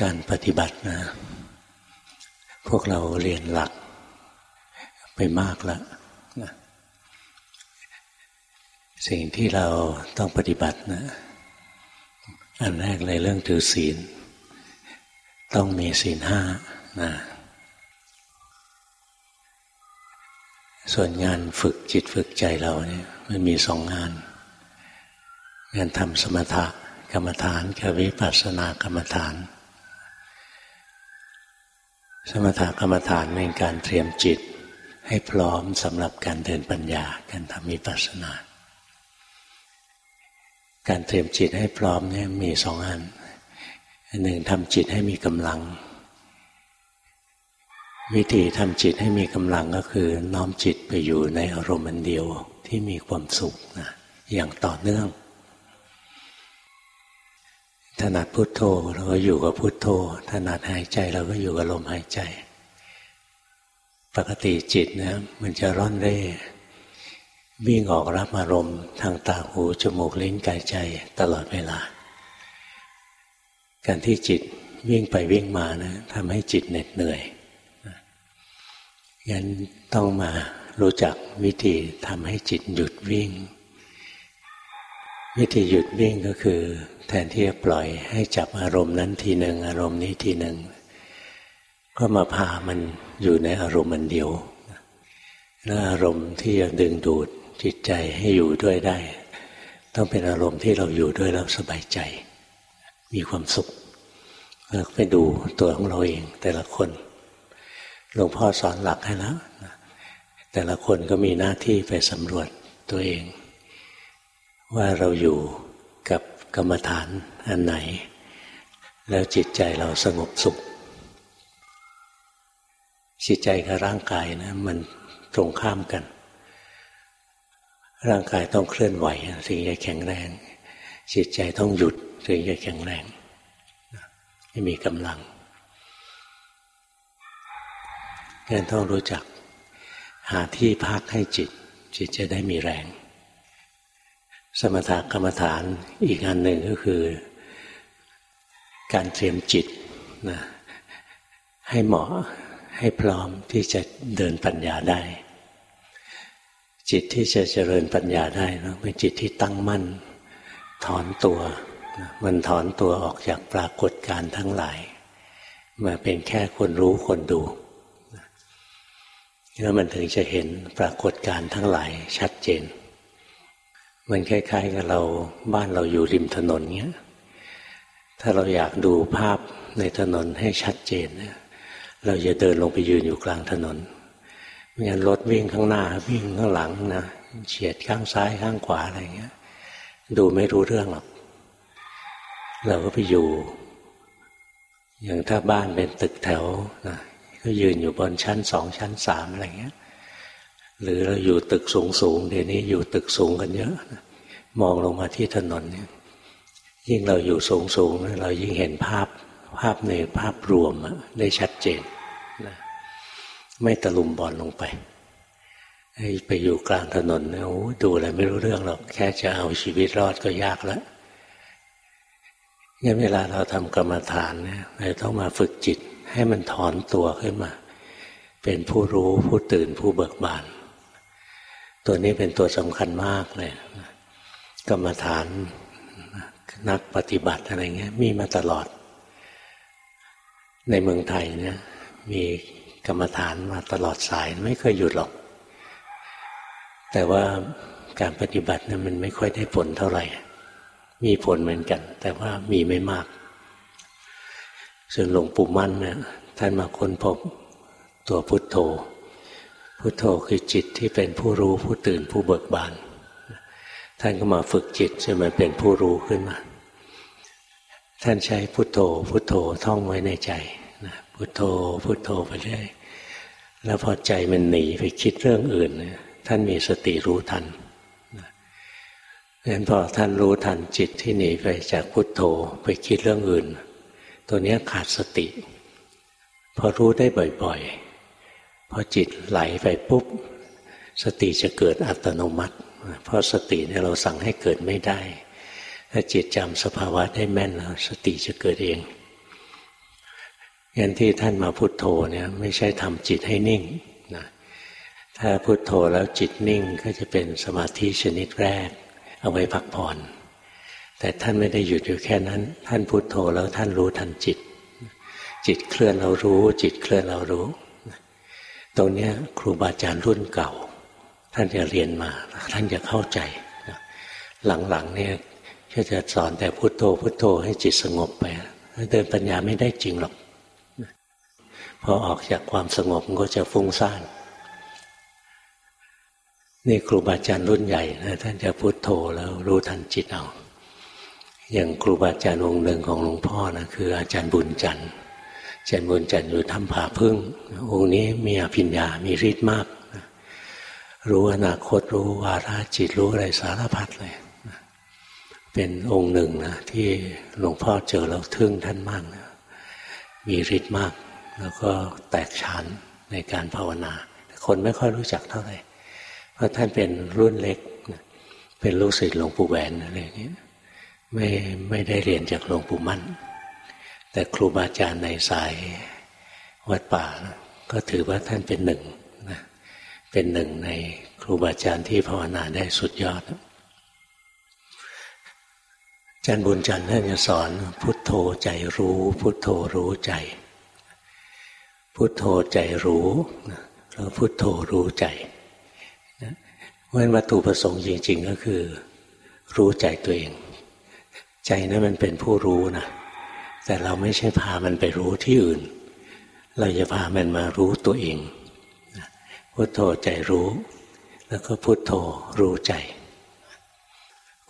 การปฏิบัตินะ พวกเราเรียนหลัก ไปมากแล้วนะสิ่งที่เราต้องปฏิบัตินะ อันแรกเลยเรื่องถือศีล ต้องมีศีลห้านะส่วนงานฝึกจิตฝึกใจเราเนี่ยมันมีสองงาน งานทำสมถะกรรมฐานกับวิปัสสนากรรมฐาน สมถกรรมฐานเป็นการเตรียมจิต ให้พร้อมสำหรับการเดินปัญญาการทำวิปัสสนา การเตรียมจิตให้พร้อมเนี่ยมีสองอันหนึ่งทำจิตให้มีกำลัง วิธีทำจิตให้มีกำลังก็คือ น้อมจิตไปอยู่ในอารมณ์เดียวที่มีความสุขนะอย่างต่อเนื่อง ถนัดพุโทโธเราก็อยู่กับพุโทโธ ถนัดหายใจเราก็อยู่กับลมหายใจ ปกติจิตนะมันจะร่อนเร่วิ่งออกรับอารมณ์ทางตาหูจมูกลิ้นกายใจตลอดเวลา การที่จิตวิ่งไปวิ่งมานะทำให้จิตเหน็ดเหนื่อยงั้นต้องมารู้จักวิธีทำให้จิตหยุดวิ่ง วิธีหยุดวิ่งก็คือ แทนที่จะปล่อยให้จับอารมณ์นั้นทีหนึ่งอารมณ์นี้ทีหนึ่งก็มาพามันอยู่ในอารมณ์มันเดียวแล้วอารมณ์ที่จะดึงดูดจิตใจให้อยู่ด้วยได้ ต้องเป็นอารมณ์ที่เราอยู่ด้วยแล้วสบายใจ มีความสุขเราไปดูตัวของเราเองแต่ละคนหลวงพ่อสอนหลักให้แล้วแต่ละคนก็มีหน้าที่ไปสำรวจตัวเอง ว่าเราอยู่กับกรรมฐานอันไหน แล้วจิตใจเราสงบสุข จิตใจกับร่างกายนะมันตรงข้ามกัน ร่างกายต้องเคลื่อนไหวถึงจะแข็งแรง จิตใจต้องหยุดถึงจะแข็งแรงไม่มีกำลังงั้นต้องรู้จัก หาที่พักให้จิต จิตจะได้มีแรง สมถกรรมฐานอีกอันหนึ่งก็คือ การเตรียมจิตนะให้เหมาะให้พร้อมที่จะเดินปัญญาได้ จิตที่จะเจริญปัญญาได้นะเป็นจิตที่ตั้งมั่น ถอนตัว มันถอนตัวออกจากปรากฏการทั้งหลาย มาเป็นแค่คนรู้คนดูแล้วมันถึงจะเห็นปรากฏการทั้งหลายชัดเจน มันคล้ายๆกับเราบ้านเราอยู่ริมถนนเงี้ย ถ้าเราอยากดูภาพในถนนให้ชัดเจนเนี่ยเราจะเดินลงไปยืนอยู่กลางถนนไม่งั้นรถวิ่งข้างหน้าวิ่งข้างหลังนะเฉียดข้างซ้ายข้างขวาอะไรเงี้ย ดูไม่รู้เรื่องหรอกเราก็ไปอยู่ อย่างถ้าบ้านเป็นตึกแถวนะก็ยืนอยู่บนชั้นสองชั้นสามอะไรเงี้ย หรือเราอยู่ตึกสูงสูงเดี๋ยวนี้อยู่ตึกสูงกันเยอะมองลงมาที่ถนนเนี่ยยิ่งเราอยู่สูงสูงเรายิ่งเห็นภาพภาพในภาพรวมได้ชัดเจนนะไม่ตะลุมบอลลงไปไปอยู่กลางถนนเนี่ยโอ้ดูอะไรไม่รู้เรื่องหรอกแค่จะเอาชีวิตรอดก็ยากแล้วงั้นเวลาเราทำกรรมฐานเนี่ยเราต้องมาฝึกจิตให้มันถอนตัวขึ้นมา เป็นผู้รู้ผู้ตื่นผู้เบิกบาน ตัวนี้เป็นตัวสำคัญมากเลยกรรมฐานนักปฏิบัติอะไรเงี้ย มีมาตลอด ในเมืองไทยเนี่ย มีกรรมฐานมาตลอดสายไม่เคยหยุดหรอก แต่ว่าการปฏิบัติเนี่ยมันไม่ค่อยได้ผลเท่าไหร่ มีผลเหมือนกัน แต่ว่ามีไม่มาก ส่วนหลวงปู่มั่นเนี่ยท่านมาค้นพบตัวพุทโธ พุทโธคือจิตที่เป็นผู้รู้ผู้ตื่นผู้เบิกบาน ท่านก็มาฝึกจิตจนมันเป็นผู้รู้ขึ้นมา ท่านใช้พุทโธพุทโธท่องไว้ในใจนะพุทโธพุทโธไปเรื่อยแล้วพอใจมันหนีไปคิดเรื่องอื่น ท่านมีสติรู้ทันงั้นพอท่านรู้ทันจิตที่หนีไปจากพุทโธไปคิดเรื่องอื่น ตัวนี้ขาดสติ พอรู้ได้บ่อย พอจิตไหลไปปุ๊บ สติจะเกิดอัตโนมัติ เพราะสติเนี่ยเราสั่งให้เกิดไม่ได้ ถ้าจิตจำสภาวะได้แม่นแล้วสติจะเกิดเองงั้นที่ท่านมาพุโทโธเนี่ยไม่ใช่ทำจิตให้นิ่งนะถ้าพุโทโธแล้วจิตนิ่งก็จะเป็นสมาธิชนิดแรก เอาไว้พักผ่อนแต่ท่านไม่ได้หยุดอยู่แค่นั้น ท่านพุโทโธแล้วท่านรู้ทันจิต จิตเคลื่อนเรารู้ จิตเคลื่อนเรารู้ ตรงนี้ครูบาอาจารย์รุ่นเก่า ท่านจะเรียนมา ท่านจะเข้าใจ หลังๆเนี่ยก็จะสอนแต่พุโทโธพุโทโธให้จิตสงบไป เดินปัญญาไม่ได้จริงหรอกพอออกจากความสงบมันก็จะฟุ้งซ่านนี่ครูบาอาจารย์รุ่นใหญ่นะท่านจะพุโทโธแล้วรู้ทันจิตเอาอย่างครูบาอาจารย์องค์หนึ่งของหลวงพ่อนะคืออาจารย์บุญจันทร์ จารย์บุญจันอยู่ถ้ำผาพึ่ง องค์นี้มีอภิญญา มีฤทธิ์มาก รู้อนาคตรู้วาระจิตรู้อะไรสารพัดเลยเป็นองค์หนึ่งนะที่หลวงพ่อเจอแล้วทึ่งท่านมากนะมีฤทธิ์มาก แล้วก็แตกฉานในการภาวนาคนไม่ค่อยรู้จักเท่าไหร่เพราะท่านเป็นรุ่นเล็ก เป็นลูกศิษย์หลวงปู่แหวนอะไรอย่างนี้ไม่ไม่ได้เรียนจากหลวงปู่มั่น แต่ครูบาอาจารย์ในสายวัดป่านะก็ถือว่าท่านเป็นหนึ่งนะเป็นหนึ่งในครูบาอาจารย์ที่ภาวนาได้สุดยอดจันบุญจันทร์ท่านจะสอน พุทโธใจรู้ พุทโธรู้ใจ พุทโธใจรู้แล้วพุทโธรู้ใจเพราะวัตถุประสงค์จริง ๆ ก็คือ รู้ใจตัวเอง ใจนั้นมันเป็นผู้รู้นะ แต่เราไม่ใช่พามันไปรู้ที่อื่น เราจะพามันมารู้ตัวเองพุทโธใจรู้ แล้วก็พุทโธรู้ใจ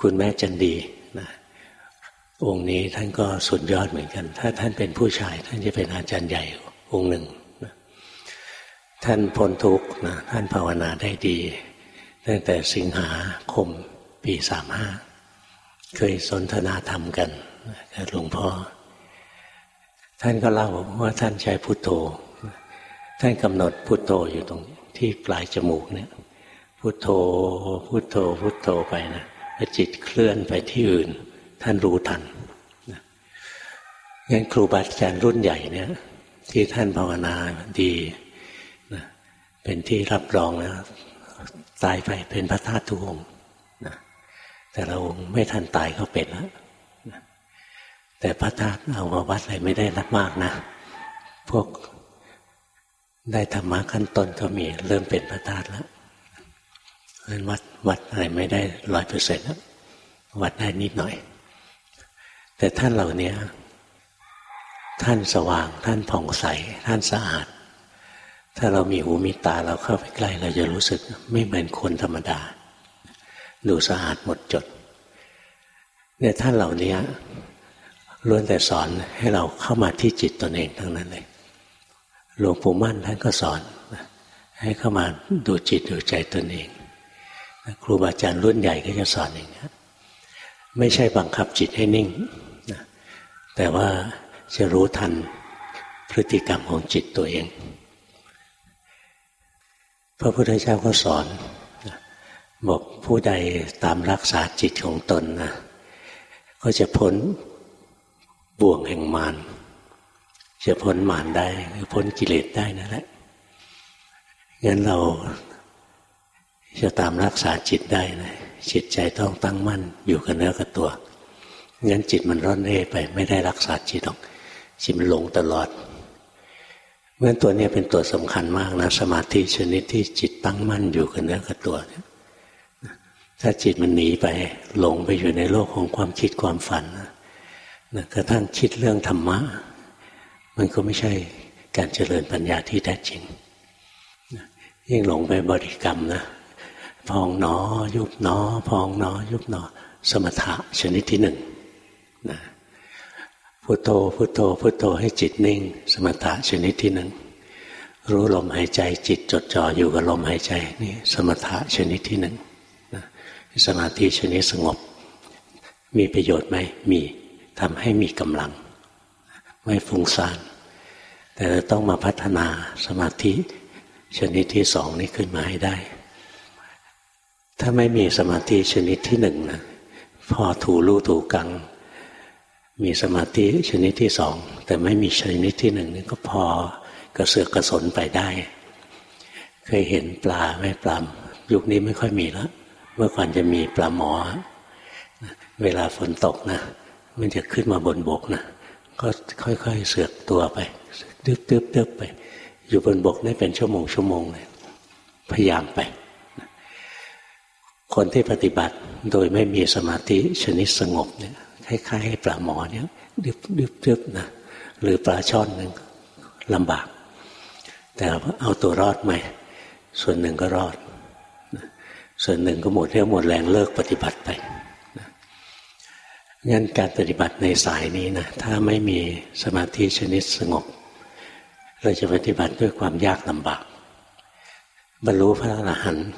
คุณแม่จันดีนะองค์นี้ท่านก็สุดยอดเหมือนกัน ถ้าท่านเป็นผู้ชาย ท่านจะเป็นอาจารย์ใหญ่องค์หนึ่งท่านพ้นทุกข์นะท่านภาวนาได้ดี ตั้งแต่สิงหาคมปีสามห้าเคยสนทนาธรรมกันกับหลวงพ่อ ท่านก็เล่าว่าท่านใช้พุทโธ ท่านกำหนดพุทโธอยู่ตรงที่ปลายจมูกเนี่ย พุทโธ พุทโธ พุทโธไปนะจิตเคลื่อนไปที่อื่น ท่านรู้ทันงั้นครูบาอาจารย์รุ่นใหญ่เนี่ย ที่ท่านภาวนาดีนะเป็นที่รับรองแล้วตายไปเป็นพระธาตุทุกองนะแต่เราไม่ทันตายก็เป็นแล้วนะ แต่พระธาตุเอามาวัดอะไรไม่ได้รับมากนะ พวกได้ธรรมะขั้นต้นก็มี เริ่มเป็นพระธาตุแล้วเพราะวัดวัดอะไรไม่ได้ร้อยเปอร์เซ็นต์วัดได้นิดหน่อย แต่ท่านเหล่านี้ท่านสว่าง ท่านผ่องใส ท่านสะอาด ถ้าเรามีหูมีตาเราเข้าไปใกล้ เราจะรู้สึกไม่เหมือนคนธรรมดา ดูสะอาดหมดจดเนี่ยท่านเหล่านี้ ล้วนแต่สอนให้เราเข้ามาที่จิตตนเองทั้งนั้นเลยหลวงปู่มั่นท่านก็สอนให้เข้ามาดูจิตดูใจตนเองครูบาอาจารย์รุ่นใหญ่ก็จะสอนอย่างนี้ไม่ใช่บังคับจิตให้นิ่งแต่ว่าจะรู้ทันพฤติกรรมของจิตตัวเอง พระพุทธเจ้าก็สอนบอกผู้ใดตามรักษาจิตของตนนะก็จะพ้น บ่วงแห่งมารจะพ้นมารได้หรือพ้นกิเลสได้นั่นแหละงั้นเราจะตามรักษาจิตได้นะจิตใจต้องตั้งมั่นอยู่กับเนื้อกับตัวงั้นจิตมันร่อนเร่ไป ไม่ได้รักษาจิตหรอกจิตมันหลงตลอดเมื่อตัวนี้เป็นตัวสำคัญมากนะ สมาธิชนิดที่จิตตั้งมั่นอยู่กับเนื้อกับตัวถ้าจิตมันหนีไป หลงไปอยู่ในโลกของความคิดความฝันนะ กระทั่งคิดเรื่องธรรมะ มันก็ไม่ใช่การเจริญปัญญาที่แท้จริงยิ่งหลงไปบริกรรมนะพองหนอ ยุบหนอ พองหนอ ยุบหนอ สมถะชนิดที่หนึ่งนะพุโทโธพุโทโธพุโทโธให้จิตนิ่ง สมถะชนิดที่หนึ่งรู้ลมหายใจจิตจดจ่ออยู่กับลมหายใจนี่สมถะชนิดที่หนึ่งสมาธิชนิดสงบ มีประโยชน์ไหมมี ทำให้มีกำลัง ไม่ฟุ้งซ่านแต่ต้องมาพัฒนาสมาธิชนิดที่สองนี้ขึ้นมาให้ได้ ถ้าไม่มีสมาธิชนิดที่หนึ่งนะพอถูรูถูกัง มีสมาธิชนิดที่สอง แต่ไม่มีชนิดที่หนึ่งนี่ก็พอกระเสือกกระสนไปได้ เคยเห็นปลาไหมปลายุคนี้ไม่ค่อยมีแล้ว เมื่อก่อนจะมีปลาหมอ เวลาฝนตกนะ มันจะขึ้นมาบนบกนะก็ค่อย ๆ เสือกตัวไปดึบดึบดึบไป อยู่บนบกได้เป็นชั่วโมงชั่วโมงเลยพยายามไป คนที่ปฏิบัติโดยไม่มีสมาธิชนิดสงบเนี่ยคล้ายๆปลาหมอเนี่ยดึบดึบดึบนะหรือปลาช่อนหนึ่งลำบาก แต่เอาตัวรอดไหมส่วนหนึ่งก็รอด ส่วนหนึ่งก็หมดเรี่ยวหมดแรงเลิกปฏิบัติไป งั้นการปฏิบัติในสายนี้นะถ้าไม่มีสมาธิชนิดสงบ เราจะปฏิบัติด้วยความยากลำบาก บรรลุพระอรหันต์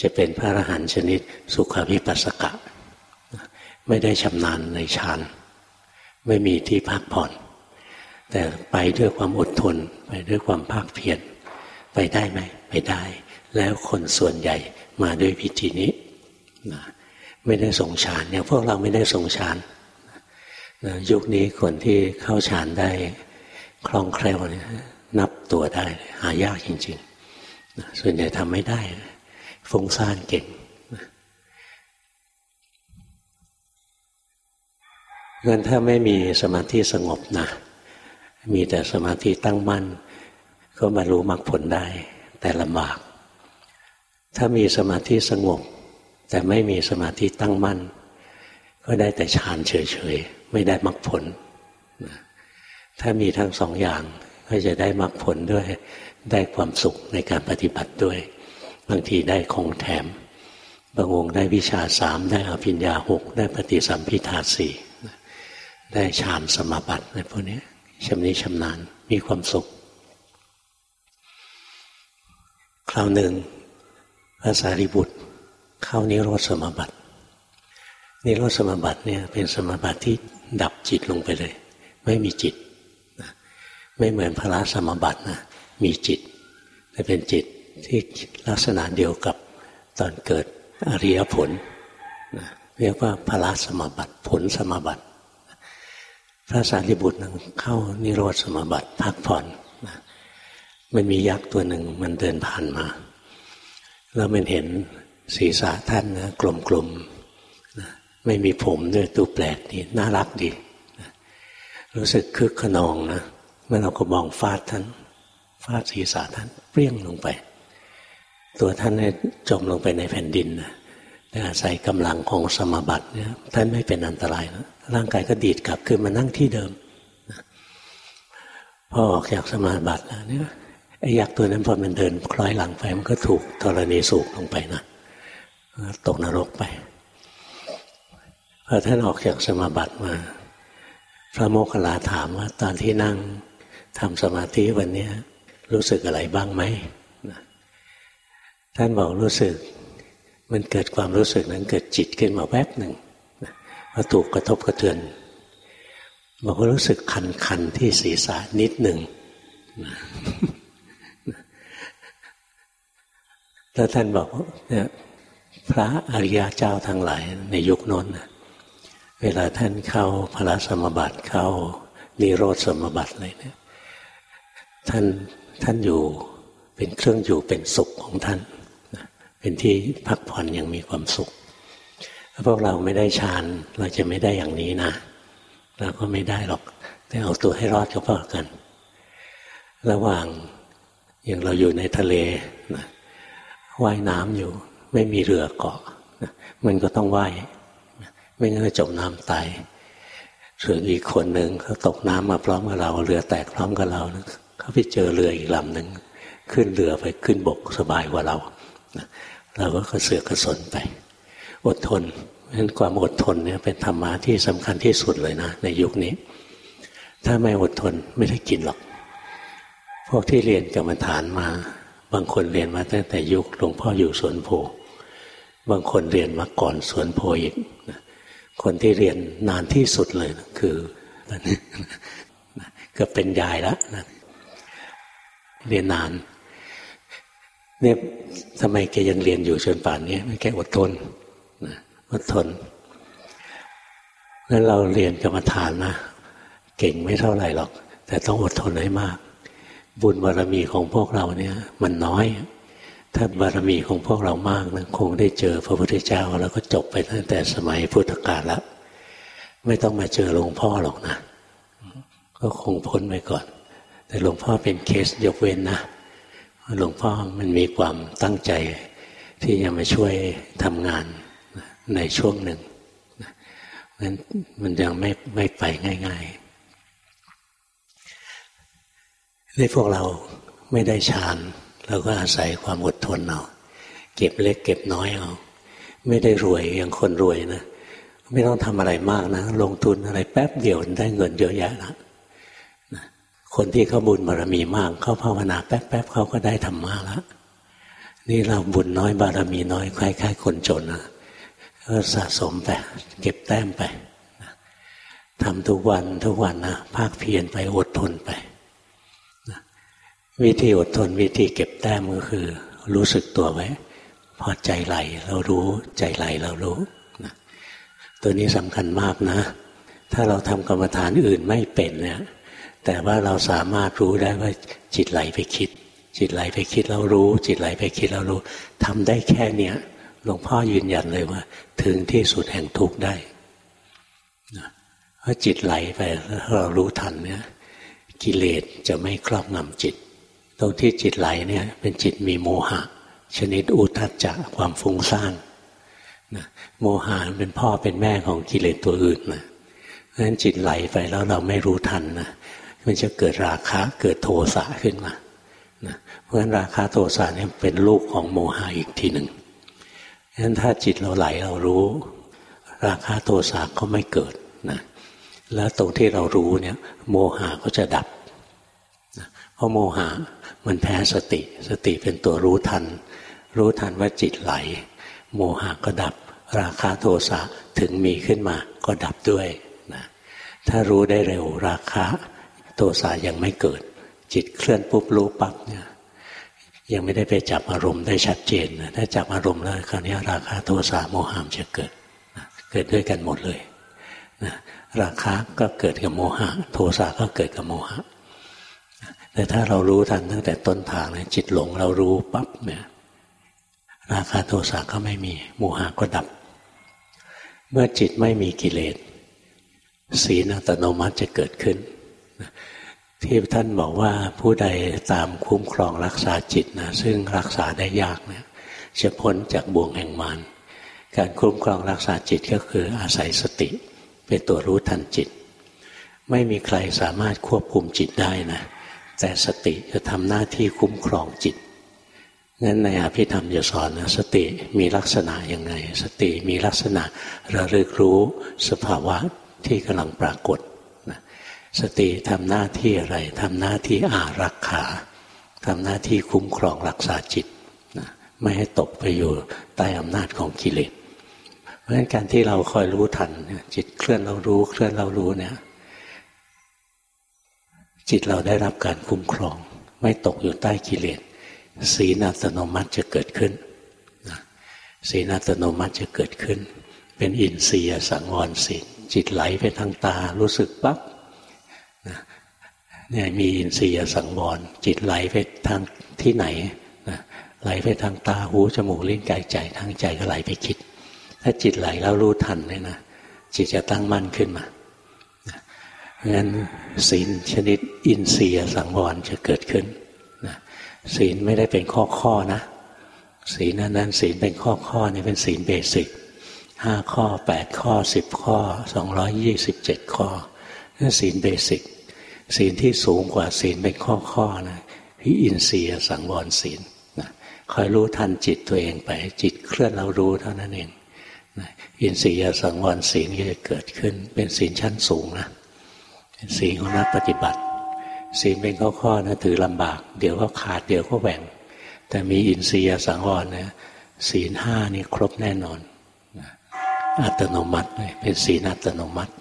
จะเป็นพระอรหันต์ชนิดสุขวิปัสสกะ ไม่ได้ชำนาญในฌานไม่มีที่พักผ่อน แต่ไปด้วยความอดทน ไปด้วยความภาคเพียรไปได้ไหม ไปได้ แล้วคนส่วนใหญ่มาด้วยวิธีนี้นะ ไม่ได้ส่งฌานอย่างพวกเราไม่ได้ส่งฌานนะยุคนี้คนที่เข้าฌานได้คล่องแคล่วนับตัวได้ หายากจริงๆ ส่วนใหญ่ทำไม่ได้ ฟุ้งซ่านเก่งเงินถ้าไม่มีสมาธิสงบนะ มีแต่สมาธิตั้งมั่น ก็บรรลุมรรคผลได้ แต่ลำบาก ถ้ามีสมาธิสงบ แต่ไม่มีสมาธิตั้งมั่น ก็ได้แต่ฌานเฉยๆ ไม่ได้มรรคผลถ้ามีทั้งสองอย่างก็จะได้มรรคผลด้วย ได้ความสุขในการปฏิบัติด้วย บางทีได้ของแถม บางองค์ได้วิชาสามได้อภิญญาหกได้ปฏิสัมพิทาสี่ได้ฌานสมาบัติในพวกนี้ชำนิชำนาญมีความสุข คราวหนึ่งพระสารีบุตร เข้านิโรธสมบัติ นิโรธสมบัติเนี่ยเป็นสมบัติที่ดับจิตลงไปเลย ไม่มีจิต ไม่เหมือนพระสมบัตินะมีจิต แต่เป็นจิตที่ลักษณะเดียวกับตอนเกิดอริยผลเรียกว่าพระสมบัติผลสมบัติ พระสารีบุตรเข้านิโรธสมบัติพักผ่อนมันมียักษ์ตัวหนึ่งมันเดินผ่านมา แล้วมันเห็น ศีรษะท่านนะกลมๆนะไม่มีผมด้วยตัวแปลกดีน่ารักดีนะรู้สึกคึกขนองนะเมื่อเราก็มองฟาดท่าน ฟาดศีรษะท่านเปรี้ยงลงไป ตัวท่านเนี่ยจมลงไปในแผ่นดินนะแต่อาศัยกำลังของสมบัติเนี่ยท่านไม่เป็นอันตรายนะร่างกายก็ดีดกลับขึ้นมานั่งที่เดิมพอออกจากสมาบัติแล้วเนี่ยไอ้ยักษ์ตัวนั้นพอมันเดินคล้อยหลังไปมันก็ถูกธรณีสูบลงไปนะ ตกนรกไปพอท่านออกจากสมาบัติมา พระโมคคัลลาถามว่า ตอนที่นั่งทำสมาธิวันนี้รู้สึกอะไรบ้างไหมท่านบอกรู้สึก มันเกิดความรู้สึกนั้นเกิดจิตขึ้นมาแวบหนึ่งพอถูกกระทบกระเทือน บอกว่ารู้สึกคันคันที่ศีรษะนิดหนึ่งแล้วท่านบอกเนี่ย พระอริยเจ้าทั้งหลายในยุคนั้นเวลาท่านเข้าพระสมบัติเข้านิโรธสมบัติอะไรเนี่ยท่านท่านอยู่เป็นเครื่องอยู่เป็นสุขของท่าน เป็นที่พักผ่อนอย่างมีความสุขถ้าพวกเราไม่ได้ฌานเราจะไม่ได้อย่างนี้นะ เราก็ไม่ได้หรอก แต่เอาตัวให้รอดก็พอกัน ระหว่างอย่างเราอยู่ในทะเลนะว่ายน้ำอยู่ ไม่มีเรือเกาะมันก็ต้องว่ายไม่งั้นจะจมน้ำตายส่วนอีกคนหนึ่งเขาตกน้ำมาพร้อมกับเรา เรือแตกพร้อมกับเราเขาไปเจอเรืออีกลำหนึ่งขึ้นเรือไปขึ้นบกสบายกว่าเราเราก็กระเสือกกระสนไป อดทนเพราะฉะนั้นความอดทนเนี่ยเป็นธรรมะที่สำคัญที่สุดเลยนะ ในยุคนี้ ถ้าไม่อดทนไม่ได้กินหรอก พวกที่เรียนกรรมฐานมา บางคนเรียนมาตั้งแต่ยุคหลวงพ่ออยู่สวนโพ บางคนเรียนมาก่อนสวนโพอีกคนที่เรียนนานที่สุดเลยนะคือก็เป็นยายแล้วนะเรียนนานเนี่ยทำไมแกยังเรียนอยู่จนป่านนี้แกอดทนนะอดทนงั้นเราเรียนกรรมฐานนะเก่งไม่เท่าไหร่หรอก แต่ต้องอดทนให้มาก บุญบารมีของพวกเราเนี่ย มันน้อย ถ้าบารมีของพวกเรามากนะคงได้เจอพระพุทธเจ้า แล้วก็จบไปตั้งแต่สมัยพุทธกาลแล้วไม่ต้องมาเจอหลวงพ่อหรอกนะ ก็คงพ้นไปก่อน แต่หลวงพ่อเป็นเคสยกเว้นนะหลวงพ่อมันมีความตั้งใจที่จะมาช่วยทำงานในช่วงหนึ่งนั้นมันยังไม่ไม่ไปง่ายๆในพวกเราไม่ได้ฌาน เราก็อาศัยความอดทนเอาเก็บเล็กเก็บน้อยเอาไม่ได้รวยอย่างคนรวยนะไม่ต้องทำอะไรมากนะ ลงทุนอะไรแป๊บเดียวได้เงินเยอะแยะแล้วคนที่เขาบุญบารมีมาก เขาภาวนาแป๊บๆเขาก็ได้ธรรมะแล้วนี่เราบุญน้อยบารมีน้อยคล้ายๆคนจนนะก็สะสมไปเก็บแต้มไปทำทุกวันทุกวันนะภาคเพียรไปอดทนไป วิธีอดทนวิธีเก็บแต้มก็คือ รู้สึกตัวไว้พอใจไหลเรารู้ใจไหลเรารู้นะตัวนี้สำคัญมากนะ ถ้าเราทำกรรมฐานอื่นไม่เป็นเนี่ยแต่ว่าเราสามารถรู้ได้ว่าจิตไหลไปคิด จิตไหลไปคิดเรารู้ จิตไหลไปคิดเรารู้ทำได้แค่เนี้ยหลวงพ่อยืนยันเลยว่า ถึงที่สุดแห่งทุกข์ได้เพราะจิตไหลไปเรารู้ทันเนี่ยกิเลสจะไม่ครอบงำจิต ตรงที่จิตไหลเนี่ยเป็นจิตมีโมหะ ชนิดอุทัจจะความฟุ้งซ่านนะโมหะเป็นพ่อเป็นแม่ของกิเลสตัวอื่นนะเพราะฉะนั้นจิตไหลไปแล้วเราไม่รู้ทันนะมันจะเกิดราคะเกิดโทสะขึ้นมานะเพราะฉะนั้นราคะโทสะเนี่ยเป็นลูกของโมหะอีกทีหนึ่งฉะนั้นถ้าจิตเราไหลเรารู้ ราคะโทสะก็ไม่เกิดนะแล้วตรงที่เรารู้เนี่ย โมหะก็จะดับนะเพราะโมหะ มันแพ้สติ สติเป็นตัวรู้ทัน รู้ทันว่าจิตไหล โมหะก็ดับ ราคะโทสะถึงมีขึ้นมาก็ดับด้วยนะถ้ารู้ได้เร็วราคะโทสะยังไม่เกิด จิตเคลื่อนปุ๊บรู้ปั๊บเนี่ยยังไม่ได้ไปจับอารมณ์ได้ชัดเจนถ้าจับอารมณ์แล้วคราวนี้ราคะโทสะโมหะจะเกิดนะเกิดด้วยกันหมดเลยนะราคะก็เกิดกับโมหะ โทสะก็เกิดกับโมหะ แต่ถ้าเรารู้ทันตั้งแต่ต้นทางเลยจิตหลงเรารู้ปั๊บเนี่ยราคะโทสะก็ไม่มีโมหะก็ดับ เมื่อจิตไม่มีกิเลสศีลอัตโนมัติจะเกิดขึ้น ที่ท่านบอกว่าผู้ใดตามคุ้มครองรักษาจิตนะซึ่งรักษาได้ยากเนี่ยจะพ้นจากบ่วงแห่งมารการคุ้มครองรักษาจิตก็คืออาศัยสติ เป็นตัวรู้ทันจิต ไม่มีใครสามารถควบคุมจิตได้นะ แต่สติจะทำหน้าที่คุ้มครองจิตงั้นในอภิธรรมจะสอนนะสติมีลักษณะยังไง สติมีลักษณะระลึกรู้สภาวะที่กำลังปรากฏสติทำหน้าที่อะไรทำหน้าที่อารักขาทำหน้าที่คุ้มครองรักษาจิตนะไม่ให้ตกไปอยู่ใต้อำนาจของกิเลสเพราะฉะนั้นการที่เราคอยรู้ทันจิตเคลื่อนเรารู้เคลื่อนเรารู้เนี่ย จิตเราได้รับการคุ้มครอง ไม่ตกอยู่ใต้กิเลสสีนัตโนมัติจะเกิดขึ้นสีนัตโนมัติจะเกิดขึ้น เป็นอินทรียสังวรสิจิตไหลไปทางตารู้สึกปั๊บเนี่ยมีอินทรียสังวรจิตไหลไปทางที่ไหนนะไหลไปทางตาหูจมูกลิ้นกายใจทางใจก็ไหลไปคิด ถ้าจิตไหลแล้วรู้ทันเนี่ยนะจิตจะตั้งมั่นขึ้นมา เพราะฉะนั้นศีลชนิดอินทรียสังวรจะเกิดขึ้นนะศีลไม่ได้เป็นข้อข้อนะ ศีลนั้นศีลเป็นข้อข้อนี่เป็นศีลเบสิกห้าข้อแปดข้อสิบข้อสองร้อยยี่สิบเจ็ดข้อนั่นศีลเบสิกศีลที่สูงกว่าศีลเป็นข้อข้อนะที่อินทรียสังวรศีลนะคอยรู้ทันจิตตัวเองไป จิตเคลื่อนเรารู้เท่านั้นเองนะอินทรียสังวรศีลก็จะเกิดขึ้น เป็นศีลชั้นสูงนะ ศีลของนักปฏิบัติศีลเป็นข้อข้อนะถือลำบาก เดี๋ยวก็ขาดเดี๋ยวก็แหว่ง แต่มีอินทรียสังวรนะศีลห้านี่ครบแน่นอนอัตโนมัติเลยเป็นศีลอัตโนมัติ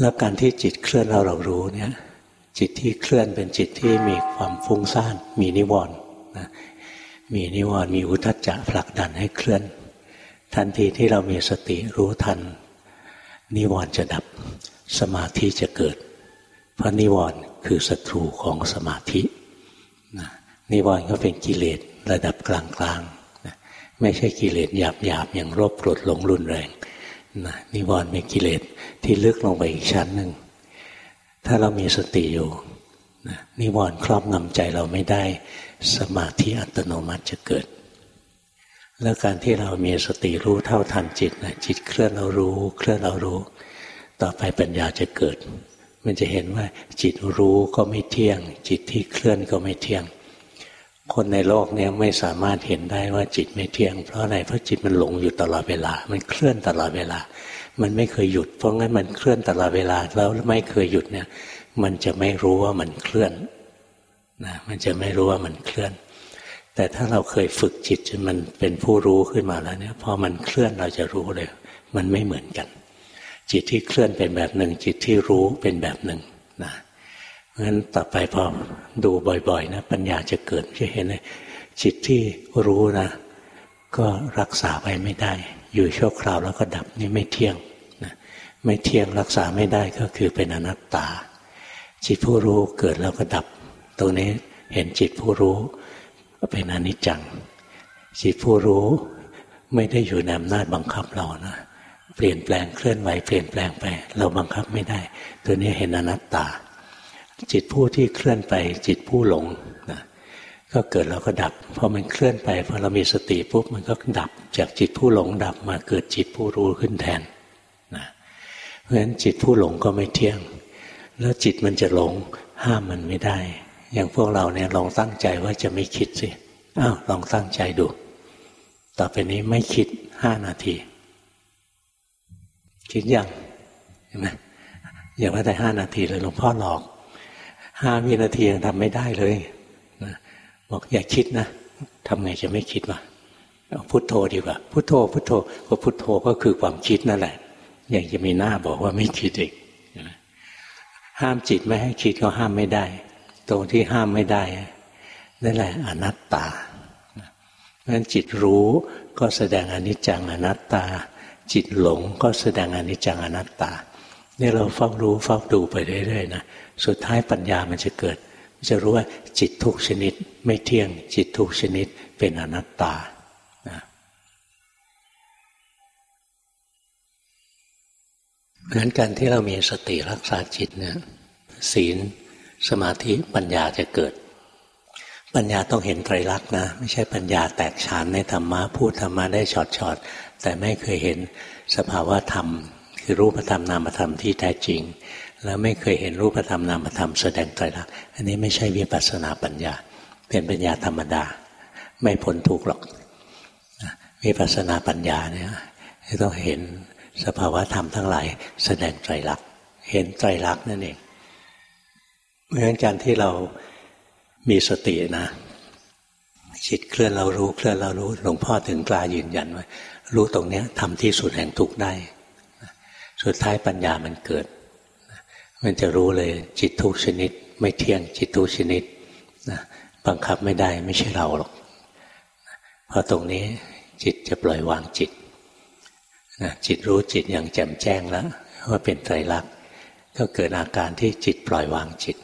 แล้วการที่จิตเคลื่อนเราเรารู้เนี่ยจิตที่เคลื่อนเป็นจิตที่มีความฟุ้งซ่าน มีนิวรณ์นะมีนิวรณ์มีอุทจจะผลักดันให้เคลื่อน ทันทีที่เรามีสติรู้ทัน นิวรณ์จะดับสมาธิจะเกิด เพราะนิวรณ์คือศัตรูของสมาธินิวรณ์ก็เป็นกิเลสระดับกลางๆไม่ใช่กิเลสหยาบๆอย่างโรคโกรธหลงรุนแรงนะนิวรณ์เป็นกิเลสที่ลึกลงไปอีกชั้นหนึ่งถ้าเรามีสติอยู่นะนิวรณ์ครอบงำใจเราไม่ได้ สมาธิอัตโนมัติจะเกิด แล้วการที่เรามีสติรู้เท่าทันจิตนะจิตเคลื่อนเรารู้ เคลื่อนเรารู้ ต่อไปปัญญาจะเกิด มันจะเห็นว่า จิตรู้ก็ไม่เที่ยง จิตที่เคลื่อนก็ไม่เที่ยง คนในโลกนี้ไม่สามารถเห็นได้ว่าจิตไม่เที่ยง เพราะอะไรเพราะจิตมันหลงอยู่ตลอดเวลา มันเคลื่อนตลอดเวลา มันไม่เคยหยุด เพราะงั้นมันเคลื่อนตลอดเวลาแล้วไม่เคยหยุดเนี่ย มันจะไม่รู้ว่ามันเคลื่อนนะมันจะไม่รู้ว่ามันเคลื่อน แต่ถ้าเราเคยฝึกจิตจนมันเป็นผู้รู้ขึ้นมาแล้วเนี่ยพอมันเคลื่อนเราจะรู้เลย มันไม่เหมือนกัน จิตที่เคลื่อนเป็นแบบหนึ่ง จิตที่รู้เป็นแบบหนึ่งนะเพราะฉะนั้นต่อไปพอดูบ่อยๆนะปัญญาจะเกิดจะเห็นเลยจิตที่รู้นะ ก็รักษาไว้ไม่ได้ อยู่ชั่วคราวแล้วก็ดับนี่ไม่เที่ยงนะไม่เที่ยงรักษาไม่ได้ก็คือเป็นอนัตตา จิตผู้รู้เกิดแล้วก็ดับ ตรงนี้เห็นจิตผู้รู้ เป็นอนิจจัง จิตผู้รู้ไม่ได้อยู่ในอำนาจบังคับเรานะเปลี่ยนแปลงเคลื่อนไหวเปลี่ยนแปลงไป เราบังคับไม่ได้ ตัวนี้เห็นอนัตตา จิตผู้ที่เคลื่อนไป จิตผู้หลงนะก็เกิดแล้วก็ดับพอมันเคลื่อนไปพอเรามีสติปุ๊บมันก็ดับ จากจิตผู้หลงดับมาเกิดจิตผู้รู้ขึ้นแทนนะเพราะฉะนั้นจิตผู้หลงก็ไม่เที่ยง แล้วจิตมันจะหลงห้ามมันไม่ได้ อย่างพวกเราเนี่ยลองตั้งใจว่าจะไม่คิดสิอ้าวลองตั้งใจดู ต่อไปนี้ไม่คิดห้านาที คิดยังเห็นไหมอย่าว่าแต่ห้านาทีเลยหลวงพ่อหลอกห้าวินาทียังทำไม่ได้เลยบอกอย่าคิดนะทำไงจะไม่คิดวะพุทโธดีกว่าพุทโธพุทโธก็พุทโธก็คือความคิดนั่นแหละ อย่างจะมีหน้าบอกว่าไม่คิดอีกห้ามจิตไม่ให้คิดก็ห้ามไม่ได้ ตรงที่ห้ามไม่ได้นั่นแหละอนัตตาเพราะฉะนั้นจิตรู้ก็แสดงอนิจจังอนัตตา จิตหลงก็แสดงอนิจจังอนัตตานี่เราเฝ้ารู้เฝ้าดูไปเรื่อยๆนะสุดท้ายปัญญามันจะเกิดจะรู้ว่าจิตทุกชนิดไม่เที่ยง จิตทุกชนิดเป็นอนัตตาเพราะฉะนั้นการที่เรามีสติรักษาจิตเนี่ยศีล สมาธิปัญญาจะเกิด ปัญญาต้องเห็นไตรลักษณ์นะ ไม่ใช่ปัญญาแตกฉานในธรรมะพูดธรรมะได้ช็อตๆแต่ไม่เคยเห็นสภาวะธรรม คือรูปธรรมนามธรรมที่แท้จริง แล้วไม่เคยเห็นรูปธรรมนามธรรมแสดงไตรลักษณ์อันนี้ไม่ใช่วิปัสสนาปัญญา เป็นปัญญาธรรมดา ไม่พ้นทุกข์หรอกวิปัสสนาปัญญาเนี่ยต้องเห็นสภาวะธรรมทั้งหลายแสดงไตรลักษณ์เห็นไตรลักษณ์นั่นเอง เพราะฉะนั้นการที่เรามีสตินะจิตเคลื่อนเรารู้เคลื่อนเรารู้ หลวงพ่อถึงกล้ายืนยันว่ารู้ตรงนี้ทำที่สุดแห่งทุกได้ สุดท้ายปัญญามันเกิด มันจะรู้เลยจิตทุกชนิด ไม่เที่ยงจิตทุกชนิดนะบังคับไม่ได้ไม่ใช่เราหรอกพอตรงนี้จิตจะปล่อยวางจิตจิตรู้จิตอย่างแจ่มแจ้งแล้วว่าเป็นไตรลักษณ์ก็เกิดอาการที่จิตปล่อยวางจิต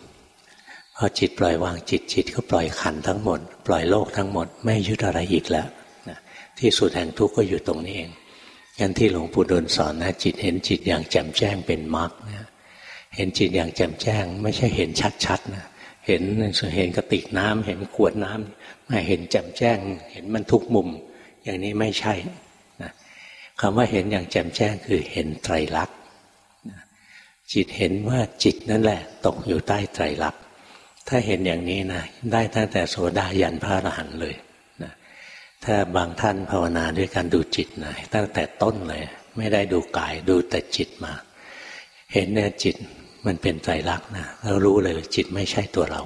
พอจิตปล่อยวางจิตจิตก็ปล่อยขันทั้งหมด ปล่อยโลกทั้งหมด ไม่ยึดอะไรอีกแล้วที่สุดแห่งทุกข์ก็อยู่ตรงนี้เองกันที่หลวงปู่ดูลสอนนะจิตเห็นจิตอย่างแจ่มแจ้งเป็นมรรคเห็นจิตอย่างแจ่มแจ้ง ไม่ใช่เห็นชัดๆนะเห็นเห็นกระติกน้ำเห็นขวดน้ำไม่เห็นแจ่มแจ้ง เห็นมันทุกมุม อย่างนี้ไม่ใช่คำว่าเห็นอย่างแจ่มแจ้งคือเห็นไตรลักษณ์จิตเห็นว่าจิตนั่นแหละ ตกอยู่ใต้ไตรลักษณ์ ถ้าเห็นอย่างนี้นะได้ตั้งแต่โสดายันพระอรหันต์เลยนะถ้าบางท่านภาวนาด้วยการดูจิตนะตั้งแต่ต้นเลย ไม่ได้ดูกายดูแต่จิตมา เห็นเนี่ยจิตมันเป็นไตรลักษณ์นะเรารู้เลยจิตไม่ใช่ตัวเรา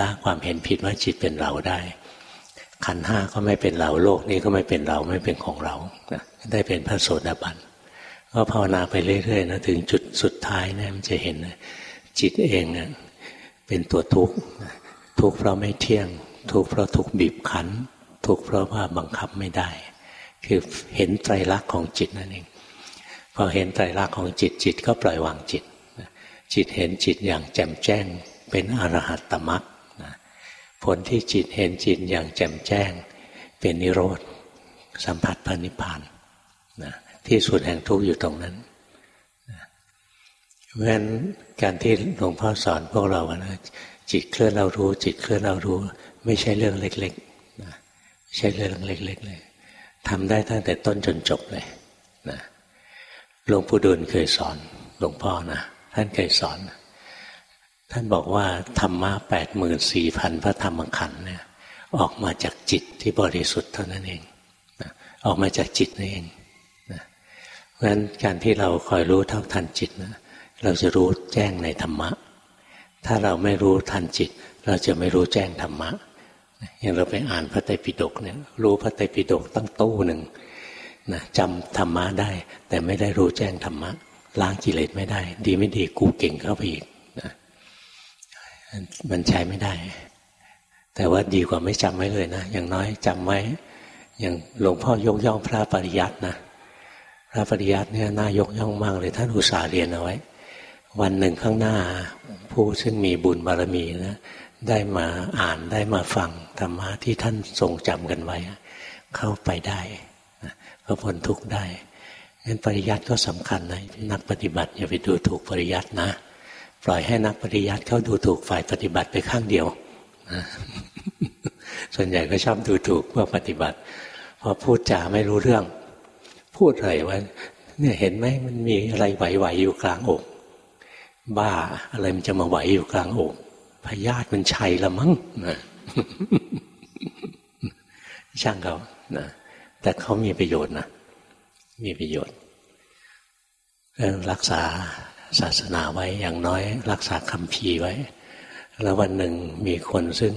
ละความเห็นผิดว่าจิตเป็นเราได้ ขันห้าก็ไม่เป็นเราโลกนี้ก็ไม่เป็นเราไม่เป็นของเราได้เป็นพระโสดาบันก็ภาวนาไปเรื่อยๆนะถึงจุดสุดท้ายเนี่ยมันจะเห็นจิตเองเนี่ย เป็นตัวทุกข์ทุกข์เพราะไม่เที่ยง ทุกข์เพราะถูกบีบคั้น ทุกข์เพราะว่าบังคับไม่ได้ คือเห็นไตรลักษณ์ของจิตนั่นเองพอเห็นไตรลักษณ์ของจิตจิตก็ปล่อยวางจิต จิตเห็นจิตอย่างแจ่มแจ้ง เป็นอรหัตตมรรคผลที่จิตเห็นจิตอย่างแจ่มแจ้ง เป็นนิโรธ สัมผัสพระนิพพานนะที่สุดแห่งทุกข์อยู่ตรงนั้นเพราะฉะนั้น การที่หลวงพ่อสอนพวกเรานะจิตเคลื่อนเรารู้ จิตเคลื่อนเรารู้ ไม่ใช่เรื่องเล็กๆนะไม่ใช่เรื่องเล็ก ๆ เลยทำได้ตั้งแต่ต้นจนจบเลยนะหลวงปู่ดูลเคยสอนหลวงพ่อนะท่านเคยสอน ท่านบอกว่าธรรมะแปดหมื่นสี่พันพระธรรมขันธ์เนี่ยออกมาจากจิตที่บริสุทธิ์เท่านั้นเองนะออกมาจากจิตนั่นเองนะเพราะฉะนั้นการที่เราคอยรู้เท่าทันจิตนะ เราจะรู้แจ้งในธรรมะ ถ้าเราไม่รู้ทันจิต เราจะไม่รู้แจ้งธรรมะอย่างเราไปอ่านพระไตรปิฎกเนี่ยรู้พระไตรปิฎกตั้งตู้หนึ่งนะจำธรรมะได้ แต่ไม่ได้รู้แจ้งธรรมะล้างกิเลสไม่ได้ ดีไม่ดีกูเก่งเข้าไปอีกนะมันใช้ไม่ได้ แต่ว่าดีกว่าไม่จำไว้เลยนะอย่างน้อยจำไว้ อย่างหลวงพ่อยกย่องพระปริยัตินะพระปริยัติเนี่ยน่ายกย่องมากเลยท่านอุตส่าห์เรียนเอาไว้ วันหนึ่งข้างหน้า ผู้ซึ่งมีบุญบารมีนะได้มาอ่านได้มาฟังธรรมะที่ท่านทรงจำกันไว้ เข้าไปได้ก็พ้นทุกข์ได้งั้นปริยัติก็สำคัญนะนักปฏิบัติอย่าไปดูถูกปริยัตินะ ปล่อยให้นักปฏิยัติเขาดูถูกฝ่ายปฏิบัติไปข้างเดียวนะส่วนใหญ่ก็ชอบดูถูกพวกปฏิบัติพอพูดจาไม่รู้เรื่อง พูดอะไรว่าเนี่ยเห็นไหมมันมีอะไรไหวๆอยู่กลางอก บ้าอะไรมันจะมาไหวอยู่กลางอกพยาธิมันชัยละมั้งนะช่างเขานะแต่เขามีประโยชน์นะมีประโยชน์รักษาศาสนาไว้อย่างน้อย รักษาคำพีไว้ แล้ววันหนึ่งมีคนซึ่ง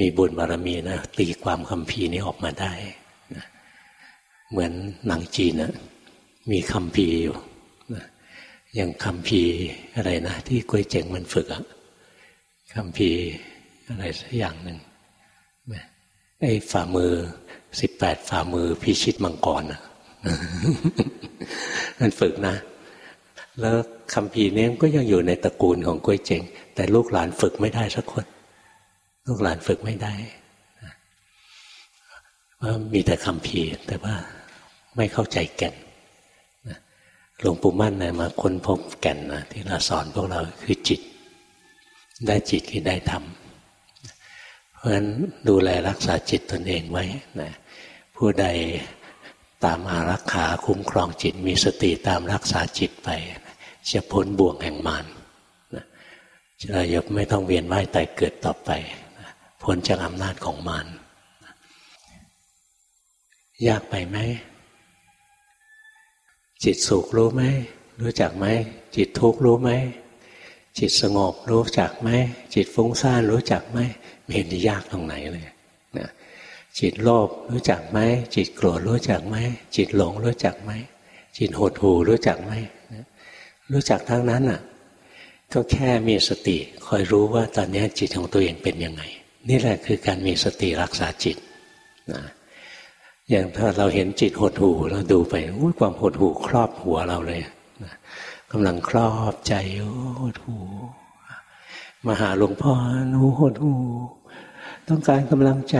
มีบุญบารมีนะตีความคำพีนี้ออกมาได้นะเหมือนหนังจีนนะมีคำพีอยู่ อย่างคำพีอะไรนะ ที่กล้วยเจ๋งมันฝึกอะคำพีอะไรสักอย่างหนึ่งไอ้ฝ่ามือสิบแปดฝ่ามือพิชิตมังกรนะมันฝึกนะ แล้วคำพีนี้ก็ยังอยู่ในตระกูลของกล้วยเจงแต่ลูกหลานฝึกไม่ได้สักคน ลูกหลานฝึกไม่ได้ว่ามีแต่คำพีแต่ว่าไม่เข้าใจแก่น หลวงปู่มั่นนะมาค้นพบแก่นนะที่เราสอนพวกเราคือจิต ได้จิตคือได้ธรรมเพราะฉะนั้นดูแลรักษาจิตตนเองไว้นะผู้ใดตามอารักขาคุ้มครองจิตมีสติตามรักษาจิตไป จะพ้นบ่วงแห่งมารนะจะยบไม่ต้องเวียนว่ายตายเกิดต่อไปนะพ้นจากอำนาจของมารยากไปไหม จิตสุขรู้ไหมรู้จักไหมจิตทุกข์รู้ไหมจิตสงบรู้จักไหมจิตฟุ้งซ่านรู้จักไหมไม่เห็นจะยากตรงไหนเลยนะจิตโลภรู้จักไหมจิตโกรธรู้จักไหมจิตหลงรู้จักไหมจิตหดหู่รู้จักไหมรู้จักทั้งนั้นอะ ก็แค่มีสติคอยรู้ว่าตอนนี้จิตของตัวเองเป็นยังไง นี่แหละคือการมีสติรักษาจิตนะ อย่างถ้าเราเห็นจิตหดหูเราดูไปความหดหูครอบหัวเราเลยกำลังครอบใจหดหูมาหาหลวงพ่อหนูหดหูต้องการกำลังใจ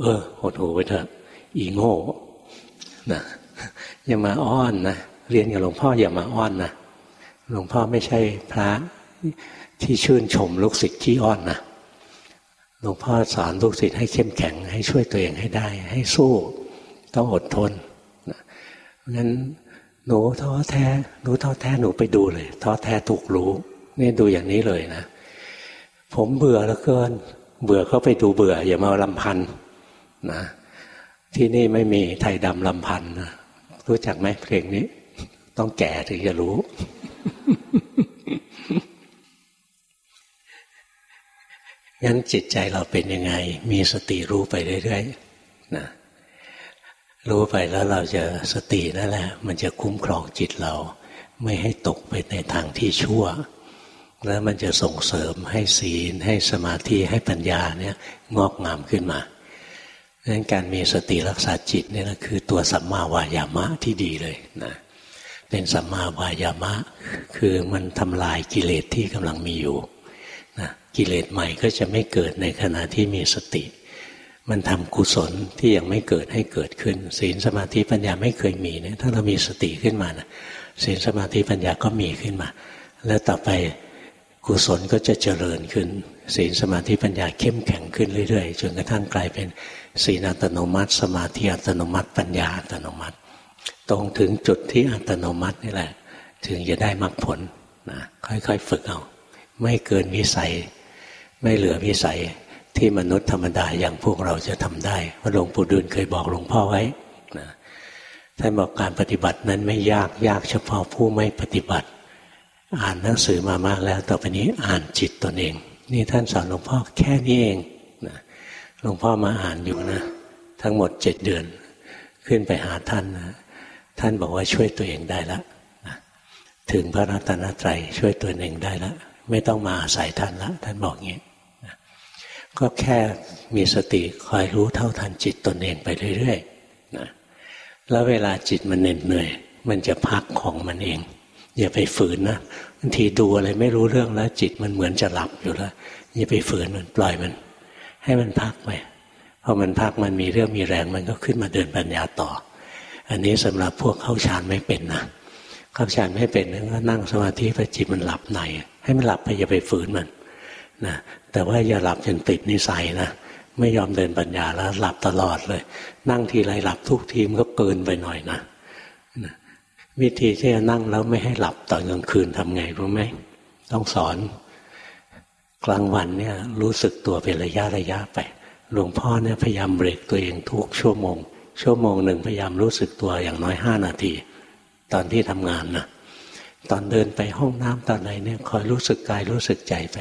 เออ หดหูไปเถอะอีโง่นะอย่ามาอ้อนนะเรียนกับหลวงพ่ออย่ามาอ้อนนะหลวงพ่อไม่ใช่พระที่ชื่นชมลูกศิษย์ที่อ้อนนะ ลวงพ่อสอนลูกศิษย์ให้เข้มแข็ง ให้ช่วยตัวเองให้ได้ ให้สู้ ต้องอดทนนะเพราะฉะนั้นหนูท้อแท้หนูท้อแท้หนูไปดูเลยท้อแท้ถูกรู้นี่ดูอย่างนี้เลยนะ ผมเบื่อแล้วเกิน เบื่อเขาไปดูเบื่อ อย่ามาลำพันนะที่นี่ไม่มีไทยดำลำพันนะรู้จักไหมเพลงนี้ ต้องแก่ถึงจะรู้ งั้นจิตใจเราเป็นยังไง มีสติรู้ไปเรื่อยๆนะรู้ไปแล้วเราจะสตินั่นแหละ มันจะคุ้มครองจิตเรา ไม่ให้ตกไปในทางที่ชั่ว แล้วมันจะส่งเสริมให้ศีล ให้สมาธิให้ปัญญาเนี่ยงอกงามขึ้นมาดังนั้นการมีสติรักษาจิตนี่แหละคือตัวสัมมาวายามะที่ดีเลยนะเป็นสัมมาวายามะ คือมันทำลายกิเลสที่กำลังมีอยู่ กิเลสใหม่ก็จะไม่เกิดในขณะที่มีสติ มันทำกุศลที่ยังไม่เกิดให้เกิดขึ้น ศีลสมาธิปัญญาไม่เคยมีเนี่ยถ้าเรามีสติขึ้นมานะศีลสมาธิปัญญาก็มีขึ้นมา แล้วต่อไปกุศลก็จะเจริญขึ้น ศีลสมาธิปัญญาเข้มแข็งขึ้นเรื่อยๆจนกระทั่งกลายเป็นศีลอัตโนมัติ สมาธิอัตโนมัติ ปัญญาอัตโนมัติ ตรงถึงจุดที่อัตโนมัตินี่แหละ ถึงจะได้มรรคผลนะค่อยๆ ฝึกเอา ไม่เกินวิสัย ไม่เหลือวิสัยที่มนุษย์ธรรมดาอย่างพวกเราจะทำได้พระหลวงปู่ดูลเคยบอกหลวงพ่อไว้นะท่านบอกการปฏิบัตินั้นไม่ยากยากเฉพาะผู้ไม่ปฏิบัติ อ่านหนังสือมามากแล้ว ต่อไปนี้อ่านจิตตนเอง นี่ท่านสอนหลวงพ่อแค่นี้เองนะหลวงพ่อมาอ่านอยู่นะ ทั้งหมดเจ็ดเดือน ขึ้นไปหาท่านนะท่านบอกว่าช่วยตัวเองได้แล้วนะถึงพระรัตนตรัยช่วยตัวเองได้แล้วไม่ต้องมาอาศัยท่านละ ท่านบอกอย่างนี้ ก็แค่มีสติคอยรู้เท่าทันจิตตนเองไปเรื่อยๆนะแล้วเวลาจิตมันเหน็ดเหนื่อย มันจะพักของมันเอง อย่าไปฝืนนะบางทีดูอะไรไม่รู้เรื่องแล้ว จิตมันเหมือนจะหลับอยู่แล้วอย่าไปฝืนมันปล่อยมัน ให้มันพักไปพอมันพักมันมีเรื่องมีแรงมันก็ขึ้นมาเดินปัญญาต่อ อันนี้สำหรับพวกเข้าฌานไม่เป็นนะเข้าฌานไม่เป็นก็นั่งสมาธิไปจิตมันหลับในให้มันหลับไปอย่าไปฝืนมัน นะแต่ว่าอย่าหลับจนติดนิสัยนะไม่ยอมเดินปัญญาแล้วหลับตลอดเลย นั่งทีไรหลับทุกทีมก็เกินไปหน่อยนะวิธีที่จะนั่งแล้วไม่ให้หลับตอนกลางคืนทำไงรู้ไหมต้องสอน กลางวันเนี่ย รู้สึกตัวเป็นระยะระยะไปหลวงพ่อเนี่ยพยายามเบรกตัวเองทุกชั่วโมง ชั่วโมงหนึ่งพยายามรู้สึกตัวอย่างน้อยห้านาที ตอนที่ทำงานนะตอนเดินไปห้องน้ำตอนไหนเนี่ยคอยรู้สึกกายรู้สึกใจไป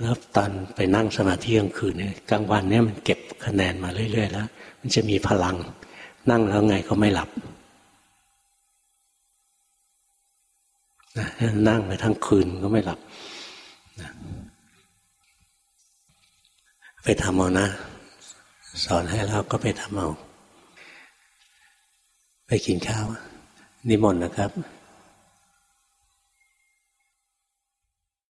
แล้วตอนไปนั่งสมาธิกลางคืนเนี่ยกลางวันเนี่ยมันเก็บคะแนนมาเรื่อย ๆ แล้ว มันจะมีพลัง นั่งแล้วไงก็ไม่หลับนะนั่งไปทั้งคืนก็ไม่หลับนะไปทำเอานะ สอนให้แล้วก็ไปทำเอา ไปกินข้าว นิมนต์นะครับ